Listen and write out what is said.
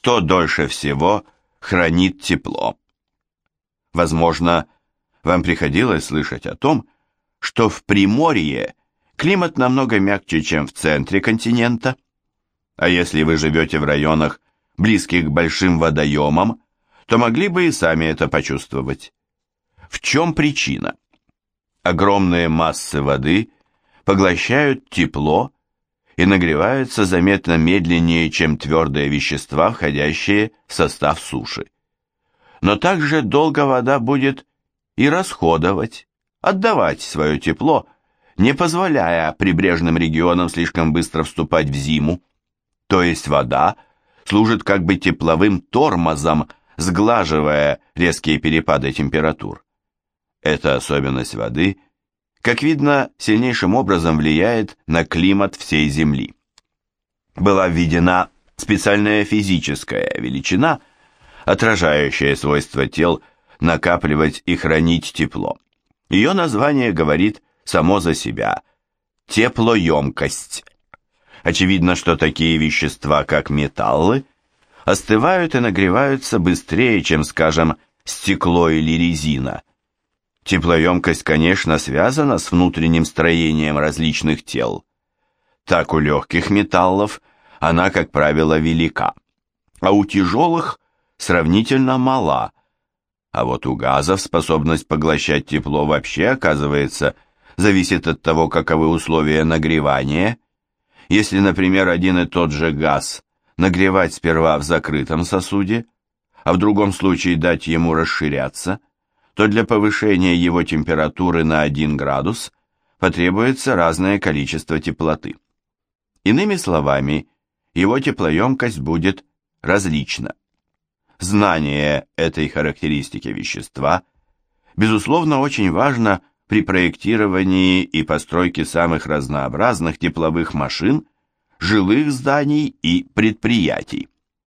что дольше всего хранит тепло. Возможно, вам приходилось слышать о том, что в Приморье климат намного мягче, чем в центре континента. А если вы живете в районах, близких к большим водоемам, то могли бы и сами это почувствовать. В чем причина? Огромные массы воды поглощают тепло и нагреваются заметно медленнее, чем твердые вещества, входящие в состав суши. Но также долго вода будет и расходовать, отдавать свое тепло, не позволяя прибрежным регионам слишком быстро вступать в зиму. То есть вода служит как бы тепловым тормозом, сглаживая резкие перепады температур. Эта особенность воды, как видно, сильнейшим образом влияет на климат всей Земли. Была введена специальная физическая величина, отражающая свойства тел накапливать и хранить тепло. Ее название говорит само за себя – теплоемкость. Очевидно, что такие вещества, как металлы, остывают и нагреваются быстрее, чем, скажем, стекло или резина. Теплоемкость, конечно, связана с внутренним строением различных тел. Так у легких металлов она, как правило, велика, а у тяжелых сравнительно мала, а вот у газов способность поглощать тепло вообще, оказывается, зависит от того, каковы условия нагревания. Если, например, один и тот же газ нагревать сперва в закрытом сосуде, а в другом случае дать ему расширяться, то для повышения его температуры на 1 градус потребуется разное количество теплоты. Иными словами, его теплоемкость будет различна. Знание этой характеристики вещества, безусловно, очень важно при проектировании и постройке самых разнообразных тепловых машин, жилых зданий и предприятий.